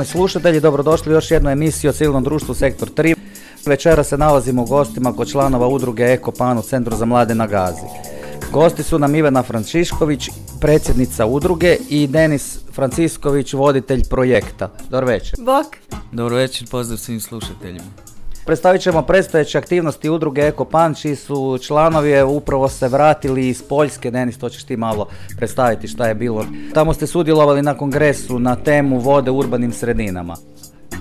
Poštovani slušatelji, dobrodošli u još jednu emisiju o civilnom društvu Sektor 3. Večera se nalazimo u gostima kod članova udruge Ekopan u Centru za mlade na Gazi. Gosti su nam Ivana Frančišković, predsjednica udruge i Denis Francisković, voditelj projekta. Dobar večer. Bok. Dobro večer, pozdrav svim slušateljima. Predstavit ćemo predstojeće aktivnosti udruge Ekopan, čiji su članovi upravo se vratili iz Poljske. Denis, to ćeš ti malo predstaviti šta je bilo. Tamo ste sudjelovali na kongresu na temu vode u urbanim sredinama.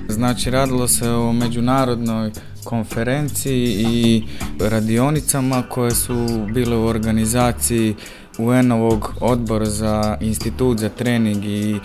Znači, radilo se o međunarodnoj konferenciji i radionicama koje su bile u organizaciji UN-ovog odbora za institut za trening i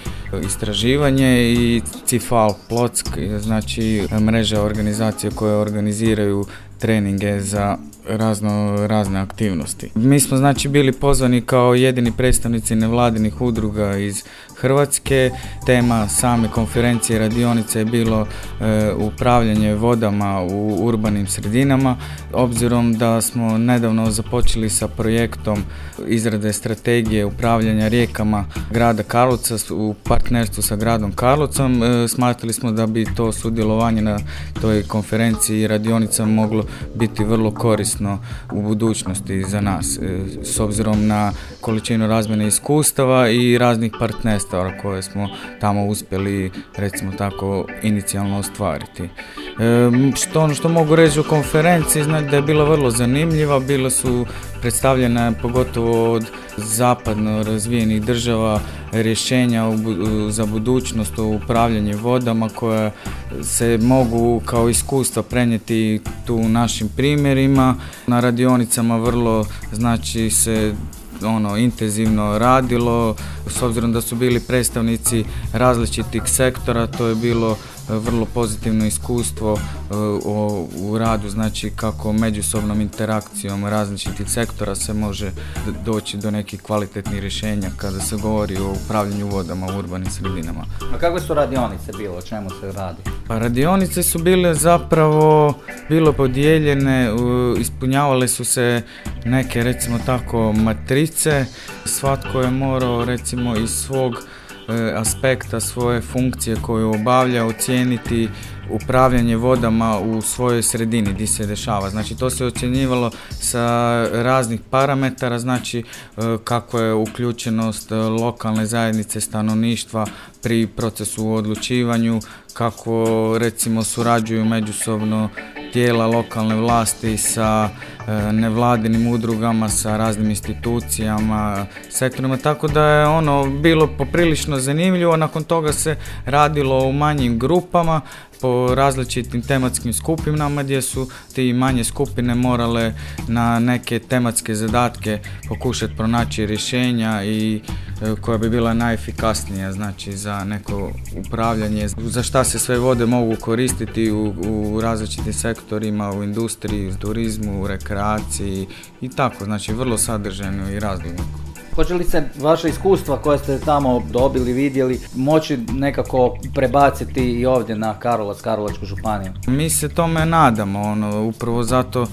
istraživanje i CIFAL Plock, znači mreža organizacije koje organiziraju treninge za razno razne aktivnosti. Mi smo znači bili pozvani kao jedini predstavnici nevladinih udruga iz Hrvatske. Tema same konferencije radionice je bilo e, upravljanje vodama u urbanim sredinama. Obzirom da smo nedavno započeli sa projektom izrade strategije upravljanja rijekama grada Karlovca u partnerstvu sa gradom Karlovcom, e, smatrali smo da bi to sudjelovanje na toj konferenciji i radionica moglo biti vrlo korisno u budućnosti za nas e, s obzirom na količinu razmjene iskustava i raznih partnerstva koje smo tamo uspjeli recimo tako inicijalno ostvariti. E, što ono što mogu reći o konferenciji, znači da je bila vrlo zanimljiva, bile su predstavljene pogotovo od zapadno razvijenih država rješenja za budućnost u upravljanje vodama koja se mogu kao iskustva prenijeti tu našim primjerima. Na radionicama vrlo znači se ono intenzivno radilo s obzirom da su bili predstavnici različitih sektora to je bilo vrlo pozitivno iskustvo e, u radu, znači kako međusobnom interakcijom različitih sektora se može doći do nekih kvalitetnih rješenja kada se govori o upravljanju vodama u urbanim sredinama. A kakve su radionice bilo, o čemu se radi? Pa radionice su bile zapravo bilo podijeljene, ispunjavale su se neke recimo tako matrice, svatko je morao recimo iz svog aspekta svoje funkcije koju obavlja ocijeniti upravljanje vodama u svojoj sredini gdje se dešava. Znači to se ocjenjivalo sa raznih parametara, znači e, kako je uključenost e, lokalne zajednice stanovništva pri procesu odlučivanju, kako recimo surađuju međusobno tijela lokalne vlasti sa e, nevladinim udrugama, sa raznim institucijama, sektorima, tako da je ono bilo poprilično zanimljivo. Nakon toga se radilo u manjim grupama, po različitim tematskim skupinama gdje su ti manje skupine morale na neke tematske zadatke pokušati pronaći rješenja i e, koja bi bila najefikasnija znači za neko upravljanje za šta se sve vode mogu koristiti u, u različitim sektorima u industriji, u turizmu, u rekreaciji i tako znači vrlo sadržajno i različno. Hoće li se vaše iskustva koje ste tamo dobili, vidjeli, moći nekako prebaciti i ovdje na Karlovac, Karlovačku županiju? Mi se tome nadamo, ono, upravo zato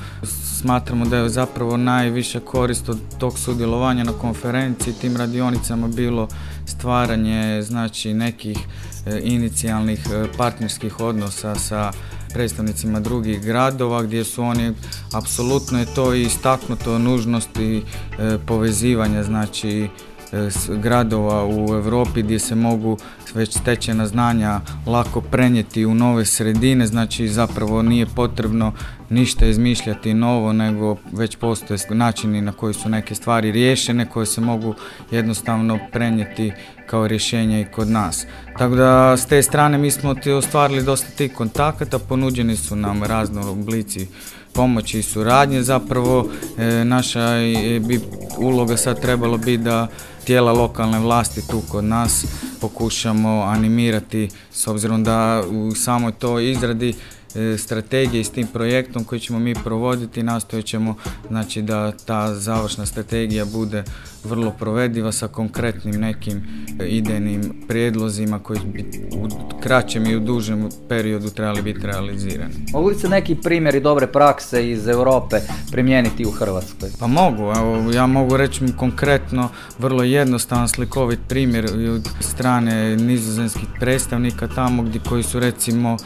smatramo da je zapravo najviša korist od tog sudjelovanja na konferenciji, tim radionicama bilo stvaranje znači nekih e, inicijalnih e, partnerskih odnosa sa predstavnicima drugih gradova gdje su oni apsolutno je to istaknuto nužnosti e, povezivanja znači e, gradova u Europi gdje se mogu već stečena znanja lako prenijeti u nove sredine, znači zapravo nije potrebno ništa izmišljati novo, nego već postoje načini na koji su neke stvari riješene, koje se mogu jednostavno prenijeti kao rješenja i kod nas. Tako da s te strane mi smo ti ostvarili dosta tih kontakata, ponuđeni su nam razno oblici pomoći i suradnje. Zapravo e, naša bi uloga sad trebalo biti da tijela lokalne vlasti tu kod nas pokušamo animirati s obzirom da u samoj toj izradi e, strategije i s tim projektom koji ćemo mi provoditi nastojat ćemo znači, da ta završna strategija bude vrlo provediva sa konkretnim nekim idejnim prijedlozima koji bi u kraćem i u dužem periodu trebali biti realizirani. Mogu li se neki primjeri dobre prakse iz Europe primijeniti u Hrvatskoj? Pa mogu, evo, ja mogu reći konkretno vrlo jednostavan slikovit primjer od strane nizozemskih predstavnika tamo gdje koji su recimo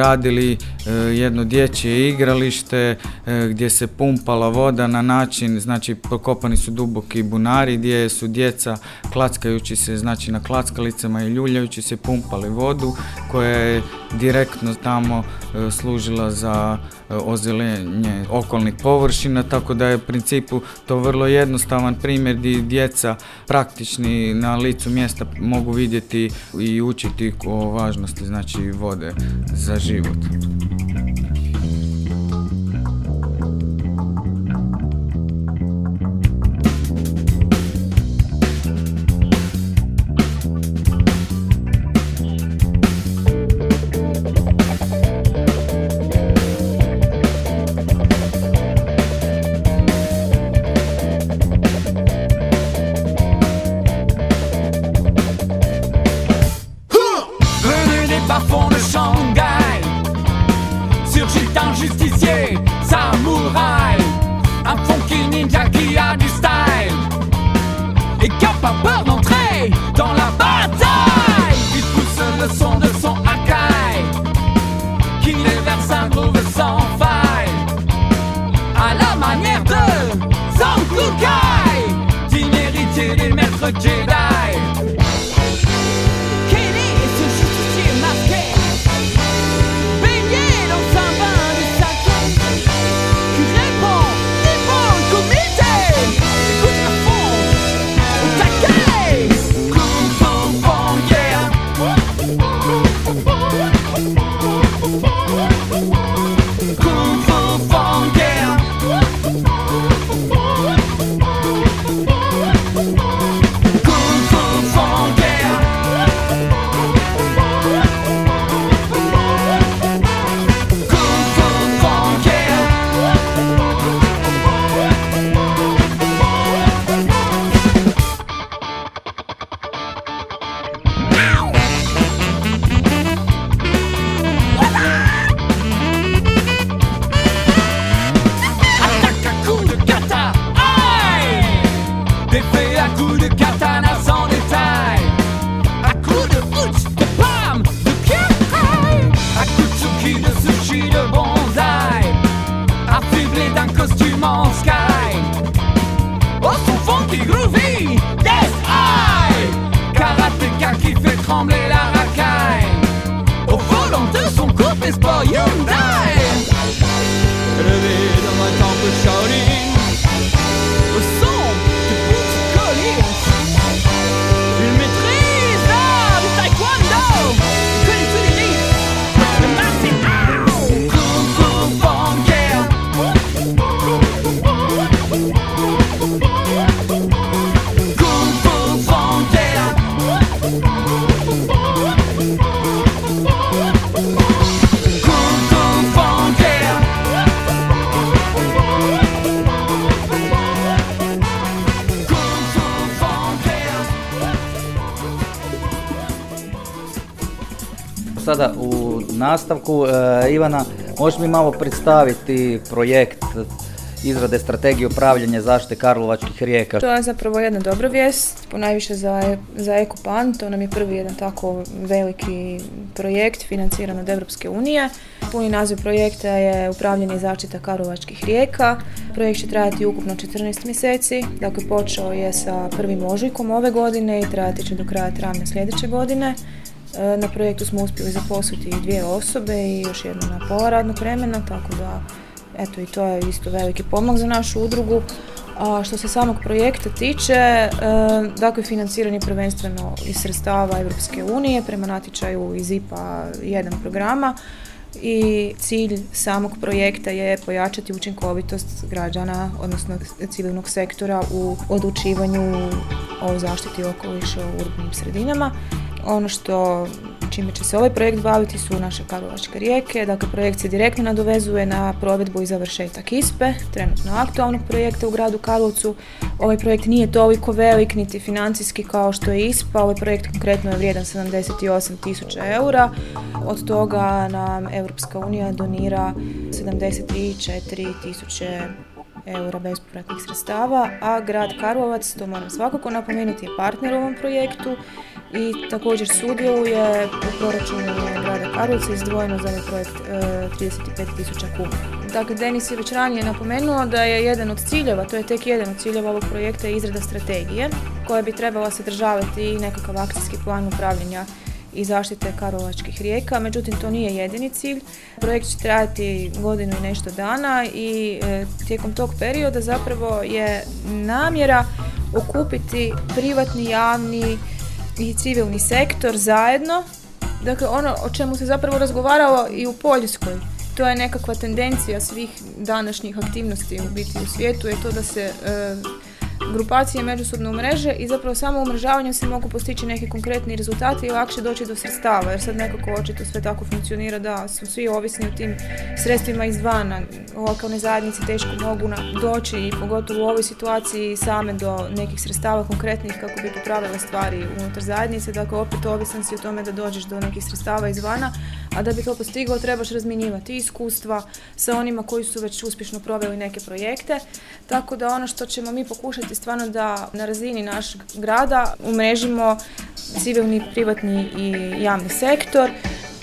radili e, jedno dječje igralište e, gdje se pumpala voda na način, znači pokopani su duboki bunari gdje su djeca klackajući se znači na klackalicama i ljuljajući se pumpali vodu koja je direktno tamo e, služila za ozelenje okolnih površina, tako da je u principu to vrlo jednostavan primjer gdje djeca praktični na licu mjesta mogu vidjeti i učiti o važnosti znači vode za život. Sada nastavku. E, Ivana, možeš mi malo predstaviti projekt izrade strategije upravljanja zaštite Karlovačkih rijeka. To je zapravo jedna dobra vijest, ponajviše za, za Ekopan, to nam je prvi jedan tako veliki projekt financiran od Europske unije. Puni naziv projekta je upravljanje zaštita Karlovačkih rijeka. Projekt će trajati ukupno 14 mjeseci, dakle počeo je sa prvim ožujkom ove godine i trajati će do kraja travnja sljedeće godine. E, na projektu smo uspjeli zaposliti dvije osobe i još jednu na pola radnog vremena, tako da eto i to je isto veliki pomak za našu udrugu. A što se samog projekta tiče, e, dakle financiran je prvenstveno iz sredstava Europske unije prema natječaju iz IPA 1 programa i cilj samog projekta je pojačati učinkovitost građana, odnosno civilnog sektora u odlučivanju o zaštiti okoliša u urbanim sredinama Ono što čime će se ovaj projekt baviti su naše karlovačke rijeke. Dakle, projekt se direktno nadovezuje na provedbu i završetak ISPE, trenutno aktualnog projekta u gradu Karlovcu. Ovaj projekt nije toliko velik niti financijski kao što je ISPA. Ovaj projekt konkretno je vrijedan 78 tisuća eura. Od toga nam Europska unija donira 73 tisuće eura bespovratnih sredstava, a grad Karlovac, to moram svakako napomenuti, je partner u ovom projektu i također sudjeluje u proračunu grada Karlovca izdvojeno za ovaj projekt 35.000 e, kuna. Dakle, Denis je već ranije napomenuo da je jedan od ciljeva, to je tek jedan od ciljeva ovog projekta izrada strategije koja bi trebala sadržavati i nekakav akcijski plan upravljanja i zaštite karlovačkih rijeka, međutim to nije jedini cilj. Projekt će trajati godinu i nešto dana i e, tijekom tog perioda zapravo je namjera okupiti privatni, javni i civilni sektor zajedno. Dakle, ono o čemu se zapravo razgovaralo i u Poljskoj, to je nekakva tendencija svih današnjih aktivnosti u biti u svijetu, je to da se e, grupacije međusobno mreže i zapravo samo umrežavanjem se mogu postići neki konkretni rezultati i lakše doći do sredstava jer sad nekako očito sve tako funkcionira da su svi ovisni o tim sredstvima izvana. Lokalne zajednice teško mogu doći i pogotovo u ovoj situaciji same do nekih sredstava konkretnih kako bi popravile stvari unutar zajednice. Dakle, opet ovisan si o tome da dođeš do nekih sredstava izvana, a da bi to postigao trebaš razmjenjivati iskustva sa onima koji su već uspješno proveli neke projekte. Tako da ono što ćemo mi pokušati stvarno da na razini našeg grada umrežimo civilni, privatni i javni sektor.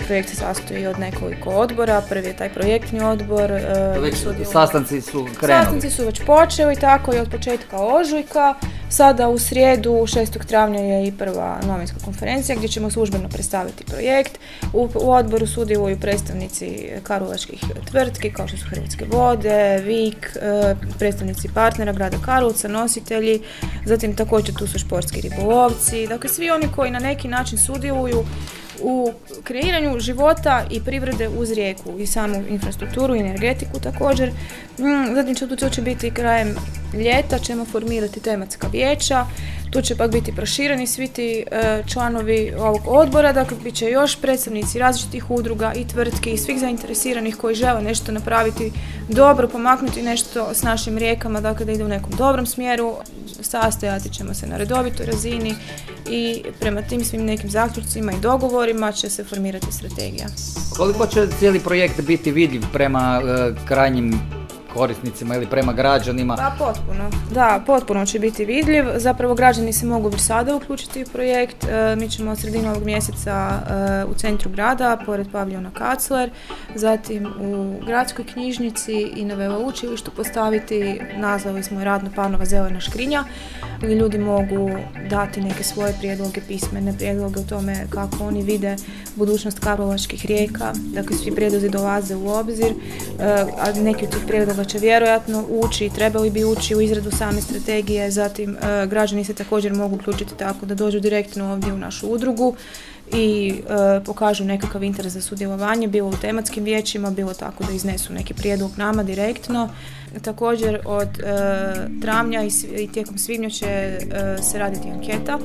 Projekt se sastoji od nekoliko odbora, prvi je taj projektni odbor. E, već, sastanci su krenuli. Sastanci su već počeli tako i od početka ožujka. Sada u srijedu 6. travnja je i prva novinska konferencija gdje ćemo službeno predstaviti projekt. U, odboru sudjeluju predstavnici karlovačkih tvrtki kao što su Hrvatske vode, VIK, e, predstavnici partnera grada Karlovca, nositelji, zatim također tu su športski ribolovci, dakle svi oni koji na neki način sudjeluju u kreiranju života i privrede uz rijeku i samu infrastrukturu i energetiku također. Zatim će to će biti krajem ljeta, ćemo formirati tematska vijeća, tu će pak biti prošireni svi ti e, članovi ovog odbora, dakle bit će još predstavnici različitih udruga i tvrtki i svih zainteresiranih koji žele nešto napraviti dobro, pomaknuti nešto s našim rijekama, dakle da ide u nekom dobrom smjeru, sastojati ćemo se na redovitoj razini i prema tim svim nekim zaključcima i dogovorima će se formirati strategija. Koliko će cijeli projekt biti vidljiv prema e, krajnjim korisnicima ili prema građanima? Pa potpuno. Da, potpuno će biti vidljiv. Zapravo građani se mogu već sada uključiti u projekt. E, mi ćemo od ovog mjeseca e, u centru grada, pored Pavljona Kacler, zatim u gradskoj knjižnici i na veleučilištu postaviti, nazvali smo radno panova zelena škrinja, gdje ljudi mogu dati neke svoje prijedloge, pismene prijedloge o tome kako oni vide budućnost karlovačkih rijeka. Dakle, svi prijedlozi dolaze u obzir, e, a neki od tih prijedloga će vjerojatno ući trebali bi ući u izradu same strategije, zatim e, građani se također mogu uključiti tako da dođu direktno ovdje u našu udrugu i e, pokažu nekakav interes za sudjelovanje, bilo u tematskim vijećima, bilo tako da iznesu neki prijedlog nama direktno. Također od e, travnja i, i tijekom svibnja će se raditi anketa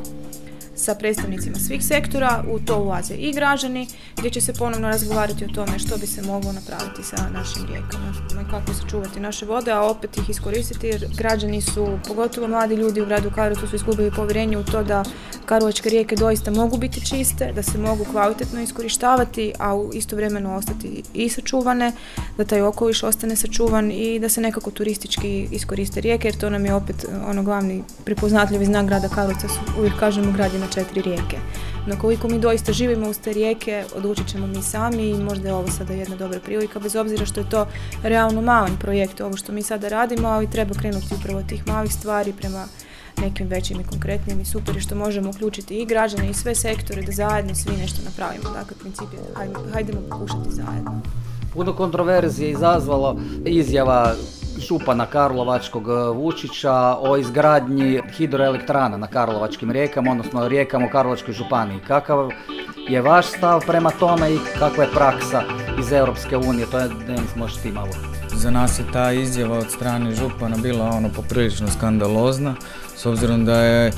sa predstavnicima svih sektora, u to ulaze i građani, gdje će se ponovno razgovarati o tome što bi se moglo napraviti sa našim rijekama, kako sačuvati naše vode, a opet ih iskoristiti jer građani su, pogotovo mladi ljudi u gradu Karlovcu su izgubili povjerenje u to da karlovačke rijeke doista mogu biti čiste, da se mogu kvalitetno iskorištavati, a u istovremeno ostati i sačuvane, da taj okoliš ostane sačuvan i da se nekako turistički iskoriste rijeke, jer to nam je opet ono glavni prepoznatljivi znak grada Karlovca, uvijek kažemo grad na četiri rijeke. No koliko mi doista živimo uz te rijeke, odlučit ćemo mi sami i možda je ovo sada jedna dobra prilika, bez obzira što je to realno malen projekt, ovo što mi sada radimo, ali treba krenuti upravo tih malih stvari prema nekim većim i konkretnim i super što možemo uključiti i građane i sve sektore da zajedno svi nešto napravimo. Dakle, princip je hajdemo pokušati zajedno. Puno kontroverzije izazvalo izjava župana Karlovačkog e, Vučića o izgradnji hidroelektrana na Karlovačkim rijekama, odnosno rijekama u Karlovačkoj županiji. Kakav je vaš stav prema tome i kakva je praksa iz Europske unije? To je, Denis, možeš ti malo. Za nas je ta izjava od strane župana bila ono poprilično skandalozna, s obzirom da je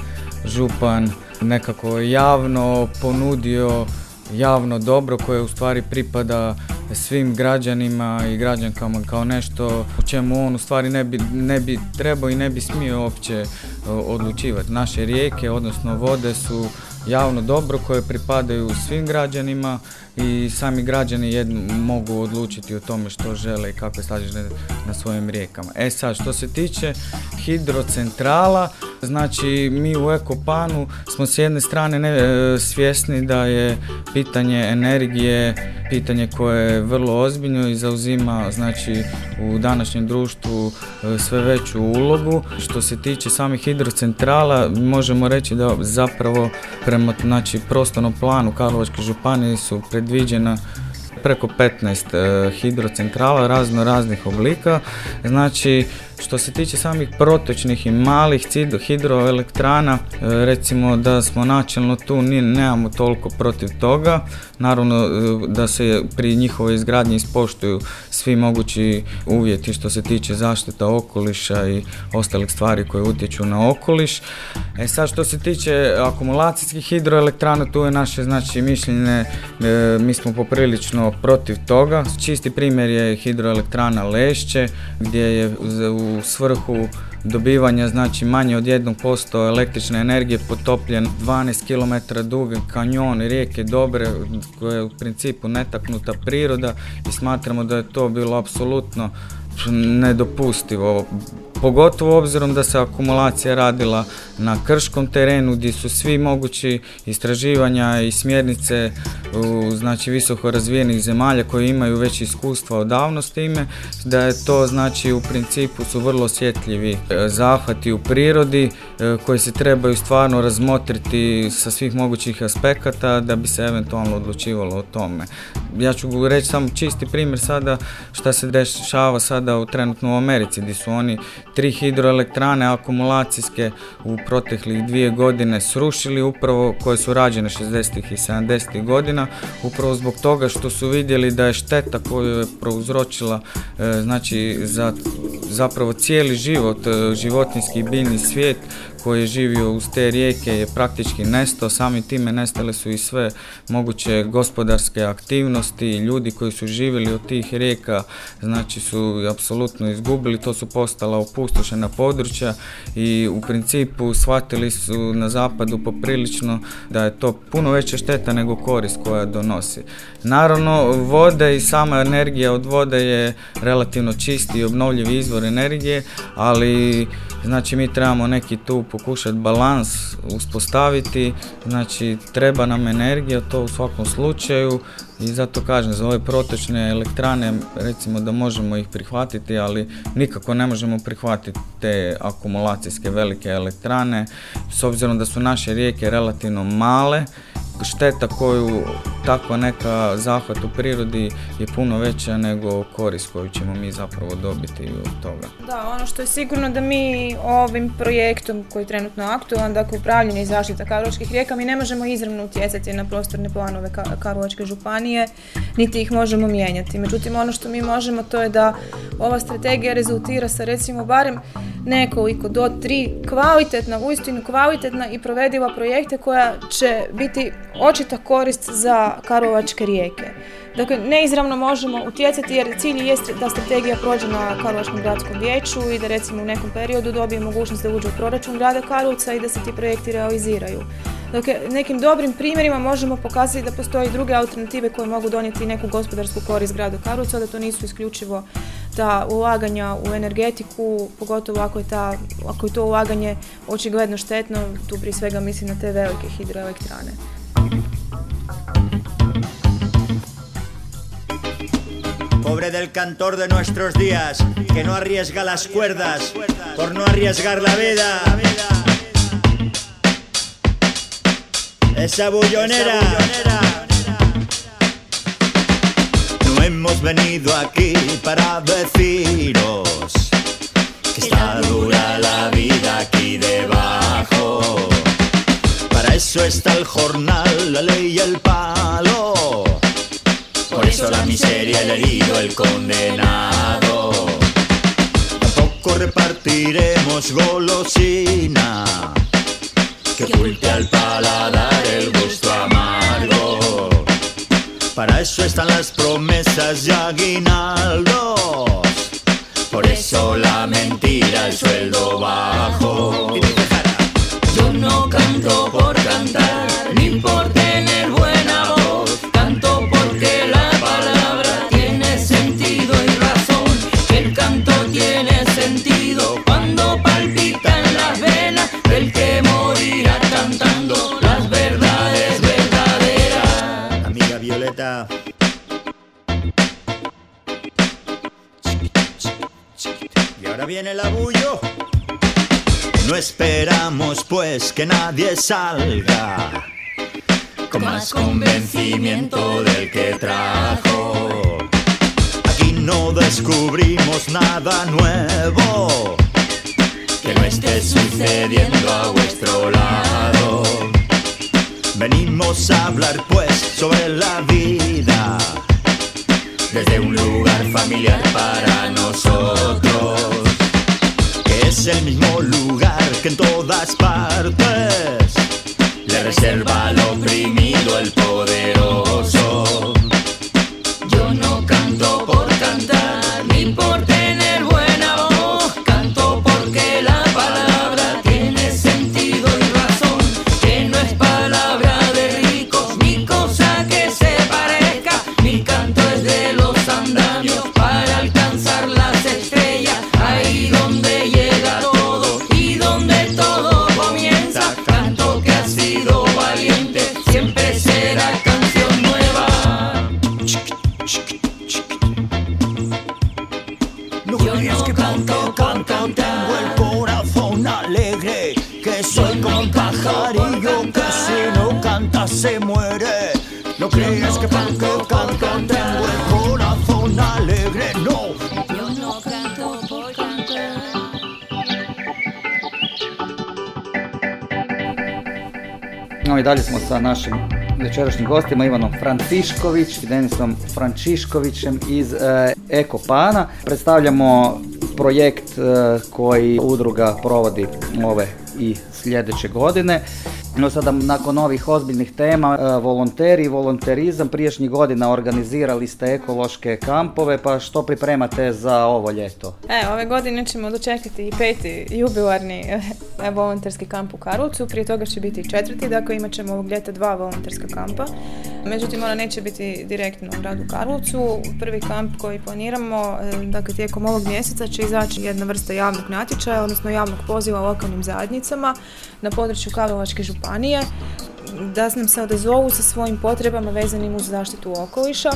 župan nekako javno ponudio javno dobro koje u stvari pripada svim građanima i građankama kao nešto o čemu on u stvari ne bi, ne bi trebao i ne bi smio uopće e, odlučivati. Naše rijeke, odnosno vode su javno dobro koje pripadaju svim građanima i sami građani jedno, mogu odlučiti o tome što žele i kako je na svojim rijekama. E sad, što se tiče hidrocentrala, znači mi u Ekopanu smo s jedne strane ne, e, svjesni da je pitanje energije pitanje koje je vrlo ozbiljno i zauzima znači u današnjem društvu e, sve veću ulogu. Što se tiče samih hidrocentrala, možemo reći da zapravo prema znači, prostornom planu Karlovačke županije su predviđena preko 15 e, hidrocentrala razno raznih oblika. Znači što se tiče samih protočnih i malih hidroelektrana, e, recimo da smo načelno tu nemamo toliko protiv toga. Naravno e, da se pri njihovoj izgradnji ispoštuju svi mogući uvjeti što se tiče zaštita okoliša i ostalih stvari koje utječu na okoliš. E sad što se tiče akumulacijskih hidroelektrana, tu je naše znači mišljenje, e, mi smo poprilično protiv toga. Čisti primjer je hidroelektrana Lešće gdje je u svrhu dobivanja znači manje od 1% električne energije potopljen 12 km dug kanjon rijeke Dobre koja je u principu netaknuta priroda i smatramo da je to bilo apsolutno nedopustivo pogotovo obzirom da se akumulacija radila na krškom terenu gdje su svi mogući istraživanja i smjernice u, znači visoko razvijenih zemalja koji imaju već iskustva odavno s time, da je to znači u principu su vrlo osjetljivi e, zahvati u prirodi e, koji se trebaju stvarno razmotriti sa svih mogućih aspekata da bi se eventualno odlučivalo o tome. Ja ću reći samo čisti primjer sada šta se dešava sada u trenutno u Americi gdje su oni tri hidroelektrane akumulacijske u proteklih dvije godine srušili upravo koje su rađene 60. i 70. godina upravo zbog toga što su vidjeli da je šteta koju je prouzročila e, znači za zapravo cijeli život, e, životinski i biljni svijet koji je živio uz te rijeke je praktički nestao, sami time nestale su i sve moguće gospodarske aktivnosti, ljudi koji su živjeli od tih rijeka znači su apsolutno izgubili, to su postala opustošena područja i u principu shvatili su na zapadu poprilično da je to puno veća šteta nego korist koja donosi. Naravno, vode i sama energija od vode je relativno čisti i obnovljivi izvor energije, ali znači mi trebamo neki tu pokušati balans uspostaviti, znači treba nam energija, to u svakom slučaju. I zato kažem za ove protočne elektrane recimo da možemo ih prihvatiti, ali nikako ne možemo prihvatiti te akumulacijske velike elektrane. S obzirom da su naše rijeke relativno male šteta koju takva neka zahvat u prirodi je puno veća nego korist koju ćemo mi zapravo dobiti od toga. Da, ono što je sigurno da mi ovim projektom koji je trenutno aktualan, dakle upravljanje i zaštita Karlovačkih rijeka, mi ne možemo izravno utjecati na prostorne planove Karlovačke županije, niti ih možemo mijenjati. Međutim, ono što mi možemo to je da ova strategija rezultira sa recimo barem nekoliko do tri kvalitetna, uistinu kvalitetna i provediva projekte koja će biti očita korist za Karlovačke rijeke. Dakle, neizravno možemo utjecati jer cilj jest da strategija prođe na Karlovačkom gradskom vijeću i da recimo u nekom periodu dobije mogućnost da uđe u proračun grada Karlovca i da se ti projekti realiziraju. Dakle, nekim dobrim primjerima možemo pokazati da postoje druge alternative koje mogu donijeti neku gospodarsku korist gradu Karlovca, da to nisu isključivo ta ulaganja u energetiku, pogotovo ako je, ta, ako je to ulaganje očigledno štetno, tu prije svega mislim na te velike hidroelektrane. Pobre del cantor de nuestros días, que no arriesga las cuerdas por no arriesgar la vida. Esa bullonera. Hemos venido aquí para deciros que está dura la vida aquí debajo. Para eso está el jornal, la ley y el palo. Por eso la miseria, el herido, el condenado. Tampoco repartiremos golosina que oculte al paladar el gusto. Para eso están las promesas y aguinaldos. Por eso la mentira, el sueldo bajo. Yo no canto por cantar, ni por tener ahora viene el abullo. No esperamos pues que nadie salga con más convencimiento del que trajo. Aquí no descubrimos nada nuevo que no esté sucediendo a vuestro lado. Venimos a hablar pues sobre la vida desde un lugar familiar para nosotros es el mismo lugar que en todas partes le reserva al oprimido el poderoso. Dalje smo sa našim večerašnjim gostima Ivanom Francišković i Denisom Frančiškovićem iz e, Ekopana. Predstavljamo projekt e, koji udruga provodi ove i sljedeće godine. No sada nakon ovih ozbiljnih tema, e, volonteri i volonterizam, prijašnjih godina organizirali ste ekološke kampove, pa što pripremate za ovo ljeto? E, ove godine ćemo dočekati i peti jubilarni eh, volonterski kamp u Karlovcu, prije toga će biti i četvrti, dakle imat ćemo ovog ljeta dva volonterska kampa. Međutim, ona neće biti direktno u gradu Karlovcu. Prvi kamp koji planiramo, eh, dakle tijekom ovog mjeseca će izaći jedna vrsta javnog natječaja, odnosno javnog poziva lokalnim zajednicama na području Karlovačke županije da nam se odazovu sa svojim potrebama vezanim uz zaštitu okoliša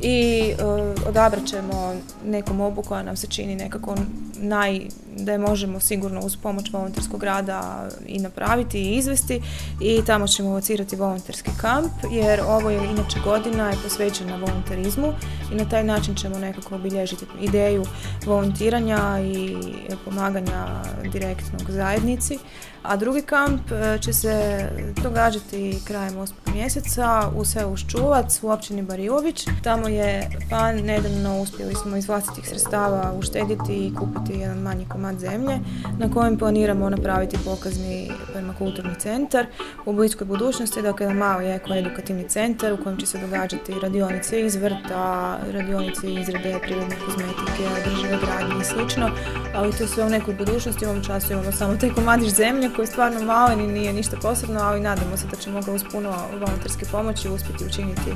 i e, odabrat ćemo neku mobu koja nam se čini nekako naj, da je možemo sigurno uz pomoć volonterskog rada i napraviti i izvesti i tamo ćemo locirati volonterski kamp jer ovo je inače godina je posvećena volonterizmu i na taj način ćemo nekako obilježiti ideju volontiranja i pomaganja direktnog zajednici. A drugi kamp e, će se događati krajem 8. mjeseca u selu Ščuvac u općini Barilović. Tamo je pan nedavno uspjeli smo iz vlastitih sredstava uštediti i kupiti jedan manji komad zemlje na kojem planiramo napraviti pokazni permakulturni centar u bliskoj budućnosti, dakle jedan mali eko-edukativni centar u kojem će se događati radionice iz vrta, radionice izrade prirodne kozmetike, održive gradnje i slično, ali to sve u nekoj budućnosti, u ovom času imamo samo taj komadić zemlje koji je stvarno malen i nije ništa posebno, ali nadamo se da ćemo ga uz puno volonterske pomoći uspjeti učiniti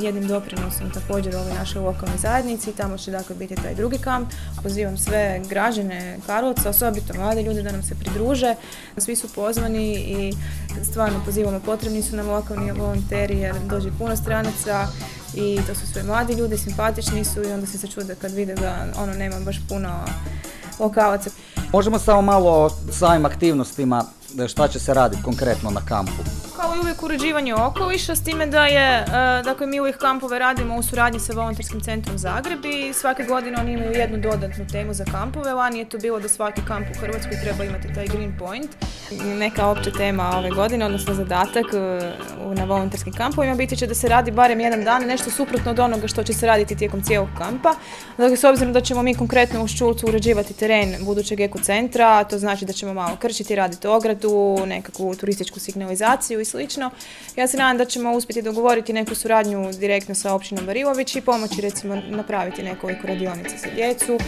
jednim doprinosom također ovoj našoj lokalnoj zajednici. Tamo će dakle biti taj drugi kamp. Pozivam sve građane Karlovca, osobito mlade ljude da nam se pridruže. Svi su pozvani i stvarno pozivamo, potrebni su nam lokalni volonteri jer dođe puno stranaca i to su sve mladi ljudi, simpatični su i onda se začude kad vide da ono nema baš puno lokalaca. Možemo samo malo o samim aktivnostima, da šta će se raditi konkretno na kampu? Kao i uvijek uređivanje okoliša, s time da je, e, dakle mi uvijek kampove radimo u suradnji sa volonterskim centrom Zagreb i svake godine oni imaju jednu dodatnu temu za kampove. Lani je to bilo da svaki kamp u Hrvatskoj treba imati taj green point. Neka opća tema ove godine, odnosno zadatak e, na volonterskim kampovima biti će da se radi barem jedan dan nešto suprotno od onoga što će se raditi tijekom cijelog kampa. Dakle, s obzirom da ćemo mi konkretno u Ščulcu uređivati teren budućeg ekocentra, to znači da ćemo malo krčiti, raditi ogradu, nekakvu turističku signalizaciju i slično. Ja se nadam da ćemo uspjeti dogovoriti neku suradnju direktno sa općinom Barilović i pomoći recimo napraviti nekoliko radionica za djecu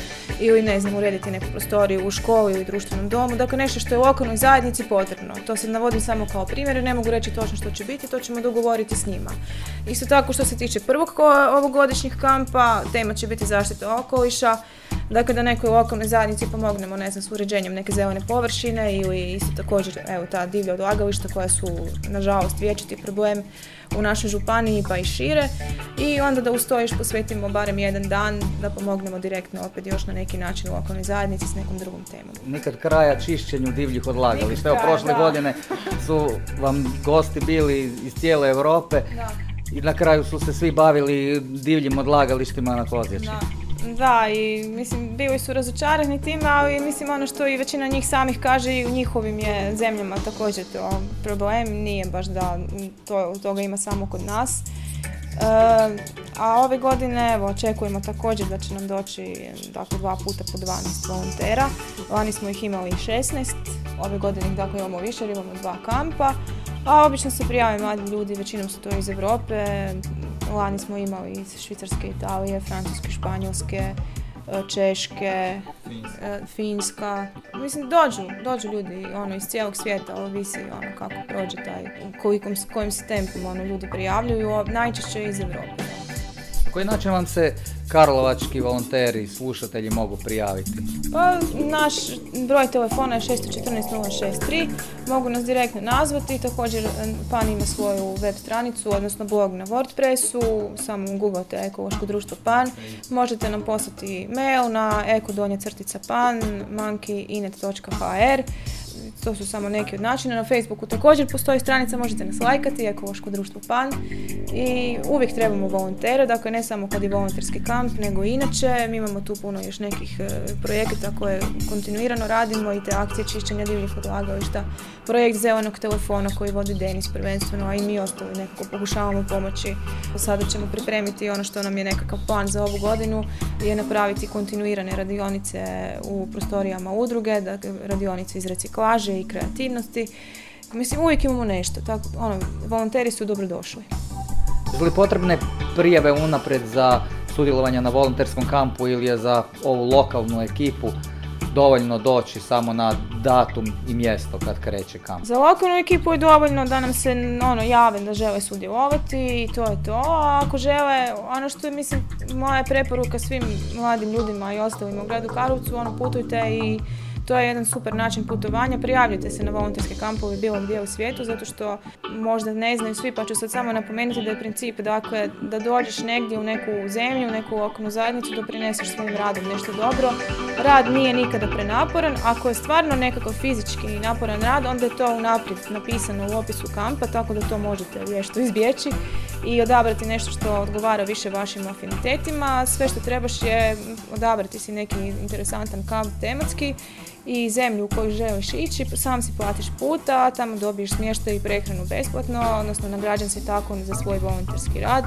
ili ne znam urediti neku prostoriju u školi ili društvenom domu. Dakle nešto što je u lokalnoj zajednici potrebno. To se navodim samo kao primjer, ne mogu reći točno što će biti, to ćemo dogovoriti s njima. Isto tako što se tiče prvog ovogodišnjeg kampa, tema će biti zaštita okoliša. Dakle, da nekoj lokalnoj zajednici pomognemo, ne znam, s uređenjem neke zelene površine ili isto također, evo, ta divlja odlagališta koja su, nažalost, vječiti problem u našoj županiji pa i šire i onda da uz to još posvetimo barem jedan dan da pomognemo direktno opet još na neki način u lokalnoj zajednici s nekom drugom temom. Nikad kraja čišćenju divljih odlagališta. Evo prošle godine su vam gosti bili iz cijele Europe i na kraju su se svi bavili divljim odlagalištima na Kozjeći. Da, i mislim, bili su razočarani time, ali mislim ono što i većina njih samih kaže i u njihovim je zemljama također to problem, nije baš da to, toga ima samo kod nas. E, a ove godine evo, očekujemo također da će nam doći dakle, dva puta po 12 volontera. Lani smo ih imali 16, ove godine ih dakle, imamo više imamo dva kampa. A obično se prijave mladi ljudi, većinom su to iz Europe, Lani smo imali iz Švicarske, Italije, Francuske, Španjolske, e, Češke, e, Finska. Mislim, dođu, dođu ljudi ono, iz cijelog svijeta, ovisi ono, kako prođe taj, kolikom, kojim se tempom ono, ljudi prijavljuju, najčešće iz Europe. Koji način vam se karlovački volonteri, slušatelji mogu prijaviti? Pa, naš broj telefona je 614 063, mogu nas direktno nazvati, također PAN ima svoju web stranicu, odnosno blog na WordPressu, samo googlate ekološko društvo PAN, možete nam poslati mail na ekodonje crtica pan, to su samo neki od načina. Na Facebooku također postoji stranica, možete nas lajkati, ekološko društvo PAN. I uvijek trebamo volontere, dakle ne samo kad je volonterski kamp, nego inače. Mi imamo tu puno još nekih e, projekata koje kontinuirano radimo i te akcije čišćenja divljih odlagališta. Projekt zelenog telefona koji vodi Denis prvenstveno, a i mi ostali nekako pokušavamo pomoći. Sada ćemo pripremiti ono što nam je nekakav plan za ovu godinu, je napraviti kontinuirane radionice u prostorijama udruge, dakle radionice iz reciklaže, i kreativnosti. Mislim, uvijek imamo nešto, tako, ono, volonteri su dobro došli. li potrebne prijave unapred za sudjelovanje na volonterskom kampu ili je za ovu lokalnu ekipu dovoljno doći samo na datum i mjesto kad kreće kamp? Za lokalnu ekipu je dovoljno da nam se ono, jave da žele sudjelovati i to je to. A ako žele, ono što je mislim moja preporuka svim mladim ljudima i ostalim u gradu Karlovcu, ono putujte i to je jedan super način putovanja. Prijavljujte se na volonterske kampove bilo gdje u svijetu zato što možda ne znaju svi pa ću sad samo napomenuti da je princip dakle, da dođeš negdje u neku zemlju, u neku lokalnu zajednicu, da prineseš svojim radom nešto dobro. Rad nije nikada prenaporan. Ako je stvarno nekako fizički naporan rad, onda je to unaprijed napisano u opisu kampa, tako da to možete vješto izbjeći i odabrati nešto što odgovara više vašim afinitetima. Sve što trebaš je odabrati si neki interesantan kamp tematski i zemlju u koju želiš ići, sam si platiš puta, tamo dobiješ smještaj i prehranu besplatno, odnosno nagrađen si tako za svoj volonterski rad.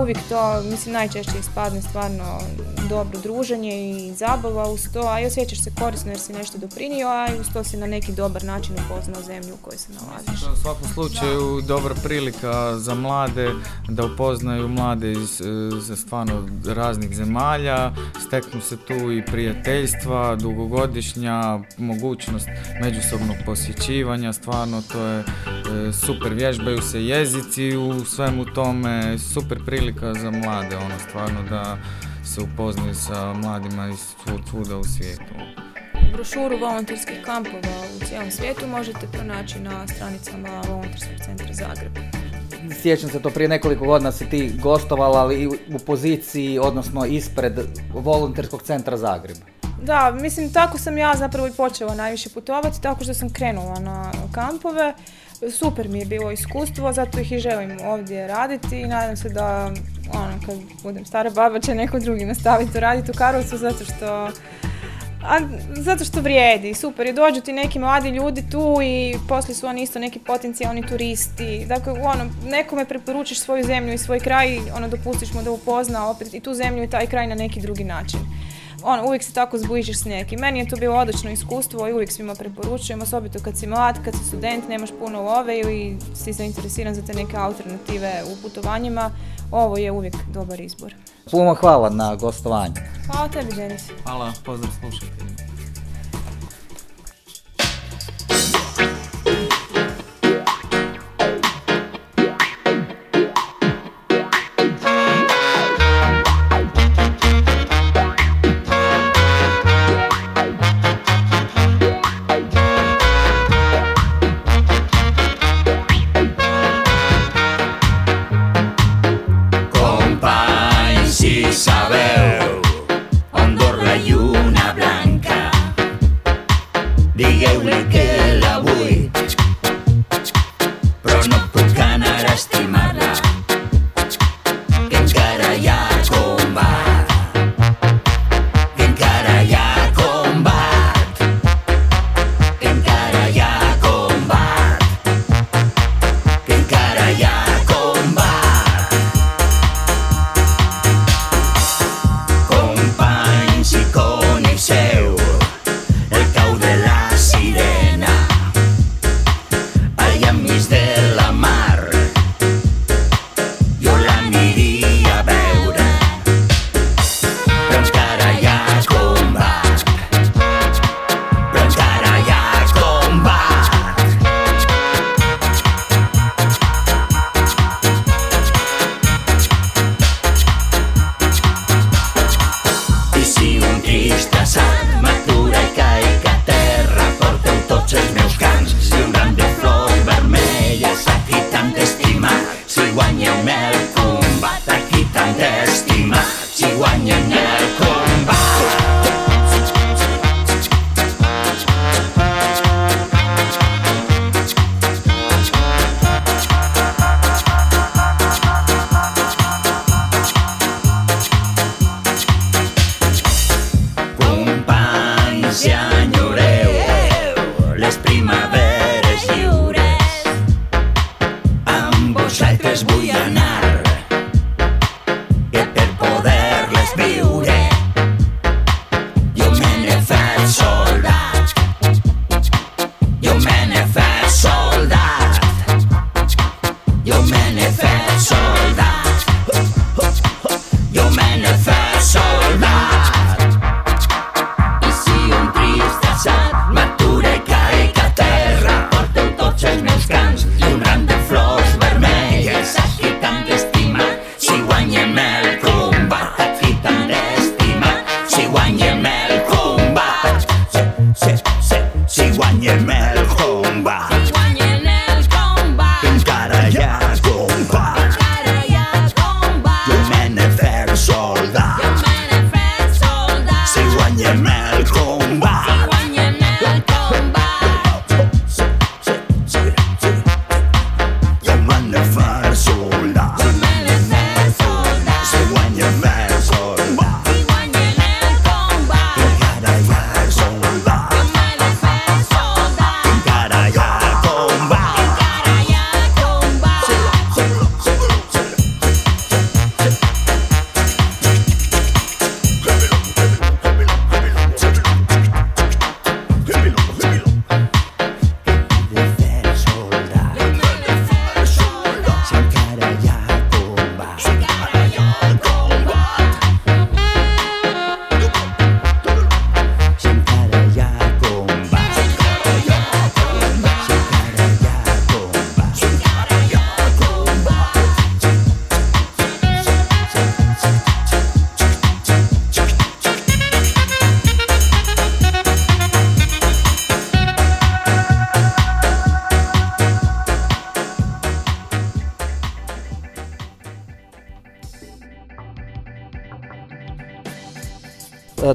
Uvijek to, mislim, najčešće ispadne stvarno dobro druženje i zabava uz to, a i osjećaš se korisno jer si nešto doprinio, a i uz to si na neki dobar način upoznao zemlju u kojoj se nalaziš. U svakom slučaju dobra prilika za mlade da upoznaju mlade iz e, stvarno raznih zemalja, steknu se tu i prijateljstva, dugogodišnja mogućnost međusobnog posjećivanja, stvarno to je e, super, vježbaju se jezici u svemu tome, super prilika za mlade, ono stvarno da se upoznaju sa mladima iz svuda u svijetu. Brošuru volonterskih kampova u cijelom svijetu možete pronaći na stranicama Volonterskog centra Zagreb. Sjećam se to prije nekoliko godina si ti gostovala ali u poziciji, odnosno ispred Volonterskog centra Zagreb. Da, mislim tako sam ja zapravo i počela najviše putovati, tako što sam krenula na kampove. Super mi je bilo iskustvo, zato ih i želim ovdje raditi i nadam se da ono, kad budem stara baba će neko drugi nastaviti to raditi u Karlovcu zato što a, zato što vrijedi, super je, dođu ti neki mladi ljudi tu i poslije su oni isto neki potencijalni turisti. Dakle, ono, nekome preporučiš svoju zemlju i svoj kraj, ono, dopustiš mu da upozna opet i tu zemlju i taj kraj na neki drugi način. Ono, uvijek se tako zbližiš s nekim. Meni je to bilo odlično iskustvo i uvijek svima preporučujem, osobito kad si mlad, kad si student, nemaš puno love ili si zainteresiran za te neke alternative u putovanjima, ovo je uvijek dobar izbor. Puno hvala na gostovanju. Hvala tebi, Denis. Hvala, pozdrav slušateljima.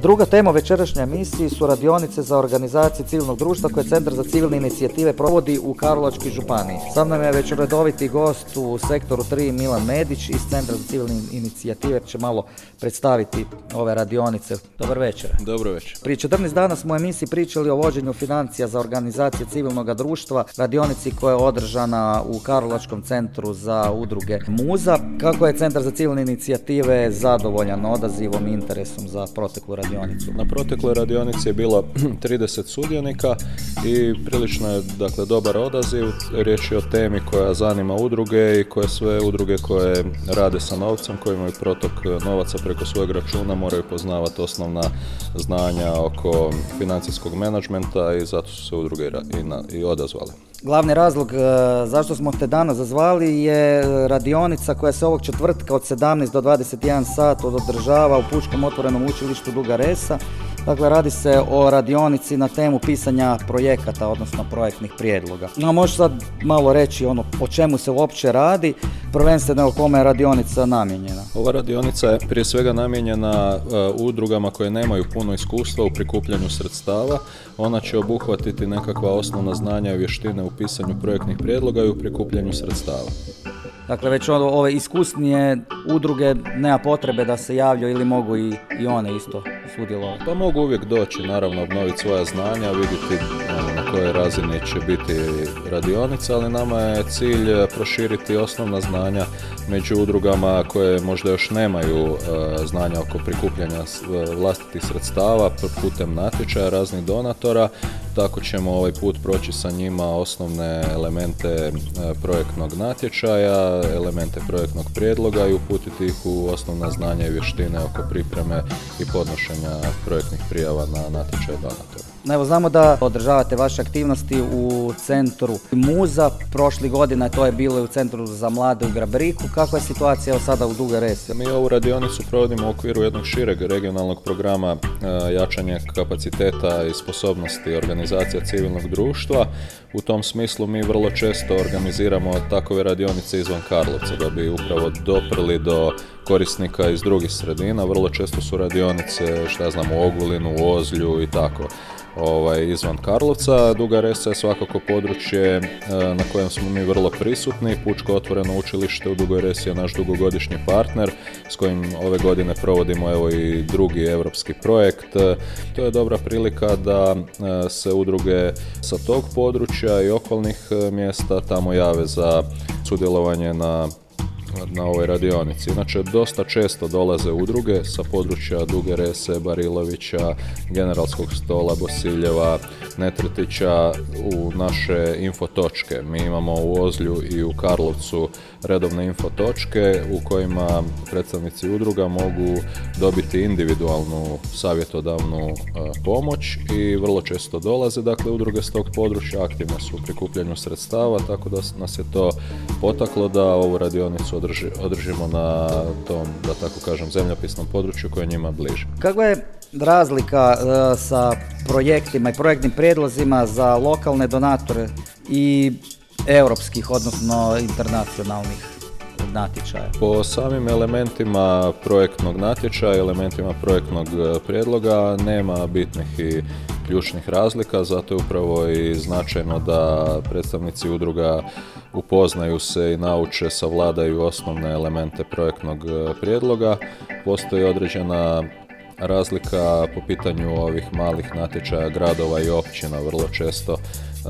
Druga tema u večerašnjoj emisiji su radionice za organizacije civilnog društva koje Centar za civilne inicijative provodi u Karlovačkoj županiji. Sa mnom je već redoviti gost u sektoru 3 Milan Medić iz Centra za civilne inicijative će malo predstaviti ove radionice. Dobar večer. Dobro večer. Prije 14 dana smo u emisiji pričali o vođenju financija za organizacije civilnog društva, radionici koja je održana u Karlovačkom centru za udruge Muza. Kako je Centar za civilne inicijative zadovoljan odazivom i interesom za proteklu radionicu? Na protekloj radionici je bilo 30 sudionika i prilično je dakle, dobar odaziv. Riječ je o temi koja zanima udruge i koje sve udruge koje rade sa novcem, koje imaju protok novaca preko svojeg računa moraju poznavati osnovna znanja oko financijskog menadžmenta i zato su se udruge i i odazvale. Glavni razlog e, zašto smo te danas zazvali je radionica koja se ovog četvrtka od 17 do 21 sat održava u Pučkom otvorenom učilištu Duga Resa. Dakle, radi se o radionici na temu pisanja projekata, odnosno projektnih prijedloga. No, možeš sad malo reći ono o čemu se uopće radi, prvenstveno o kome je radionica namijenjena. Ova radionica je prije svega namijenjena e, udrugama koje nemaju puno iskustva u prikupljanju sredstava. Ona će obuhvatiti nekakva osnovna znanja i vještine u pisanju projektnih prijedloga i u prikupljanju sredstava. Dakle, već ono, ove iskusnije udruge nema potrebe da se javljaju ili mogu i, i one isto sudjelovati. Pa mogu uvijek doći, naravno, obnoviti svoja znanja, vidjeti ono, na kojoj razini će biti radionica, ali nama je cilj e, proširiti osnovna znanja među udrugama koje možda još nemaju e, znanja oko prikupljanja s- e, vlastitih sredstava putem natječaja raznih donatora. Tako ćemo ovaj put proći sa njima osnovne elemente e, projektnog natječaja, elemente projektnog prijedloga i uputiti ih u osnovna znanja i vještine oko pripreme i podnošenja projektnih prijava na natječaj donatora. Evo, znamo da održavate vaše aktivnosti u centru Muza. Prošli godina to je bilo u centru za mlade u Grabriku. Kakva je situacija sada u Duga Resi? Mi ovu radionicu provodimo u okviru jednog šireg regionalnog programa e, jačanja kapaciteta i sposobnosti organizacija civilnog društva. U tom smislu mi vrlo često organiziramo takove radionice izvan Karlovca da bi upravo doprli do korisnika iz drugih sredina. Vrlo često su radionice, šta znam, u Ogulinu, u Ozlju i tako ovaj, izvan Karlovca. Duga Resa je svakako područje e, na kojem smo mi vrlo prisutni. Pučko otvoreno učilište u Dugoj Resi je naš dugogodišnji partner s kojim ove godine provodimo evo i drugi europski projekt. E, To je dobra prilika da e, se udruge sa tog područja i okolnih mjesta tamo jave za sudjelovanje na na ovoj radionici. Inače, dosta često dolaze udruge sa područja Duge Rese, Barilovića, Generalskog stola, Bosiljeva, Netretića u naše infotočke. Mi imamo u Ozlju i u Karlovcu redovne infotočke u kojima predstavnici udruga mogu dobiti individualnu savjetodavnu e, pomoć i vrlo često dolaze dakle udruge s tog područja aktivne su u prikupljanju sredstava tako da nas je to potaklo da ovu radionicu održi, održimo na tom da tako kažem zemljopisnom području koje je njima bliže. Kakva je razlika e, sa projektima i projektnim prijedlozima za lokalne donatore i europskih, odnosno internacionalnih natječaja? Po samim elementima projektnog natječaja, elementima projektnog e, prijedloga nema bitnih i ključnih razlika, zato je upravo i značajno da predstavnici udruga upoznaju se i nauče, savladaju osnovne elemente projektnog e, prijedloga. Postoji određena razlika po pitanju ovih malih natječaja gradova i općina vrlo često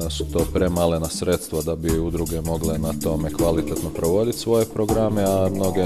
su to premalena sredstva da bi udruge mogle na tome kvalitetno provoditi svoje programe, a mnoge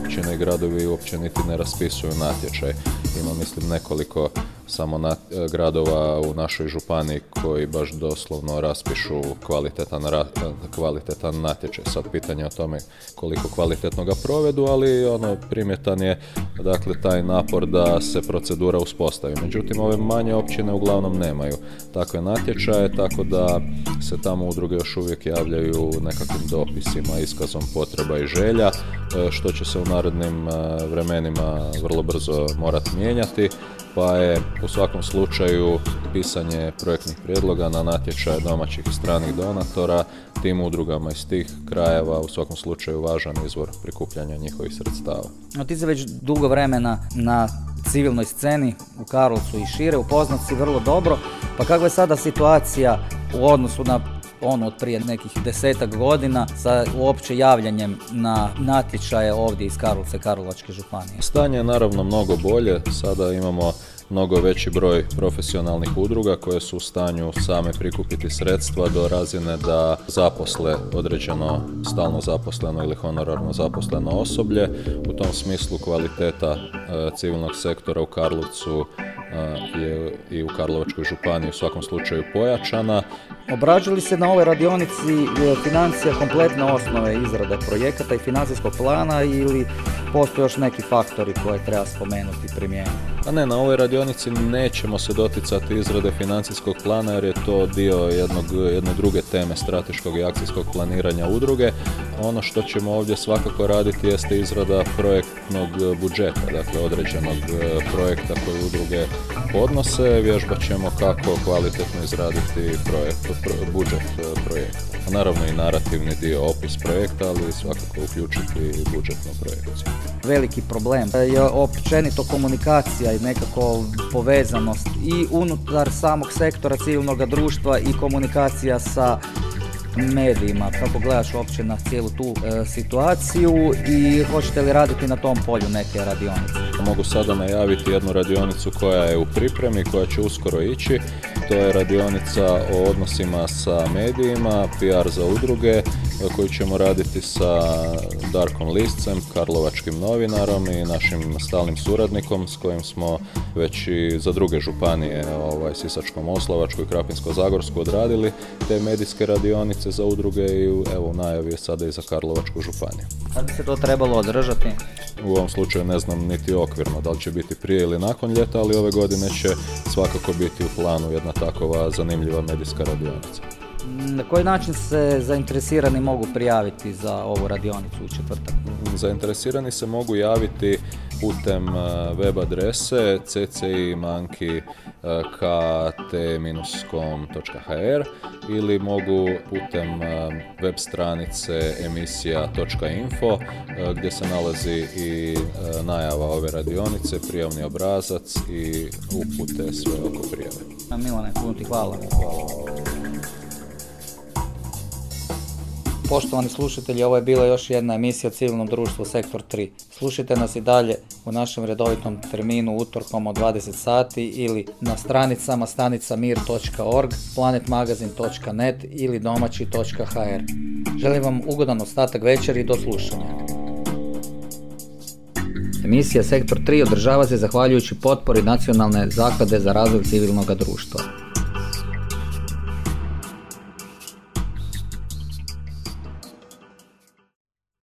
općine i gradovi uopće niti ne raspisuju natječaj. Ima mislim nekoliko samo na, e, gradova u našoj županiji koji baš doslovno raspišu kvalitetan, ra- kvalitetan natječaj. Sad pitanje o tome koliko kvalitetno ga provedu, ali ono primjetan je dakle taj napor da se procedura uspostavi. Međutim, ove manje općine uglavnom nemaju takve natječaje, tako da se tamo udruge još uvijek javljaju nekakvim dopisima, iskazom potreba i želja, e, što će se u narednim e, vremenima vrlo brzo morati mijenjati, pa je u svakom slučaju pisanje projektnih prijedloga na natječaje domaćih i stranih donatora tim udrugama iz tih krajeva u svakom slučaju važan izvor prikupljanja njihovih sredstava. No, ti si već dugo vremena na civilnoj sceni u Karlovcu i šire, upoznat si vrlo dobro. Pa kakva je sada situacija u odnosu na ono od prije nekih desetak godina sa uopće javljanjem na natječaje ovdje iz Karlovca i Karlovačke županije? Stanje je naravno mnogo bolje, sada imamo mnogo veći broj profesionalnih udruga koje su u stanju same prikupiti sredstva do razine da zaposle određeno stalno zaposleno ili honorarno zaposleno osoblje. U tom smislu kvaliteta e, civilnog sektora u Karlovcu je i u Karlovačkoj županiji u svakom slučaju pojačana. Obrađuje se na ovoj radionici e, financija kompletne osnove izrade projekata i financijskog plana ili postoje još neki faktori koje treba spomenuti i primijeniti? A ne, na ovoj radionici nećemo se doticati izrade financijskog plana jer je to dio jednog, jedne druge teme strateškog i akcijskog planiranja udruge. Ono što ćemo ovdje svakako raditi jeste izrada projektnog budžeta, dakle određenog e, projekta koji udruge podnose. Vježbat ćemo kako kvalitetno izraditi projekt, budžet e, projekta. Naravno i narativni dio opis projekta, ali svakako uključiti budžetnu projekciju. Veliki problem je općenito komunikacija i nekako povezanost i unutar samog sektora civilnog društva i komunikacija sa medijima. Kako gledaš uopće na cijelu tu e, situaciju i hoćete li raditi na tom polju neke radionice? Mogu sada najaviti jednu radionicu koja je u pripremi, koja će uskoro ići. To je radionica o odnosima sa medijima, PR za udruge, koju ćemo raditi sa Darkom Liscem, Karlovačkim novinarom i našim stalnim suradnikom s kojim smo već i za druge županije, ovaj, Sisačko-Moslavačku i Krapinsko-Zagorsku odradili te medijske radionice za udruge i evo najavi je sada i za Karlovačku županiju. Kad bi se to trebalo održati? U ovom slučaju ne znam niti okvirno da li će biti prije ili nakon ljeta, ali ove godine će svakako biti u planu jedna takova zanimljiva medijska radionica. Na koji način se zainteresirani mogu prijaviti za ovu radionicu u četvrtak? Zainteresirani se mogu javiti putem e, web adrese ccimanki.kt-com.hr ili mogu putem e, web stranice emisija.info e, gdje se nalazi i najava ove radionice, prijavni obrazac i upute sve oko prijave. Milane, puno ti hvala. Hvala. Poštovani slušatelji, ovo je bila još jedna emisija o civilnom društvu Sektor 3. Slušajte nas i dalje u našem redovitom terminu utorkom od 20 sati ili na stranicama stanicamir.org, planetmagazin.net ili domaći.hr. Želim vam ugodan ostatak večeri i do slušanja. Emisija Sektor 3 održava se zahvaljujući potpori Nacionalne zaklade za razvoj civilnog društva.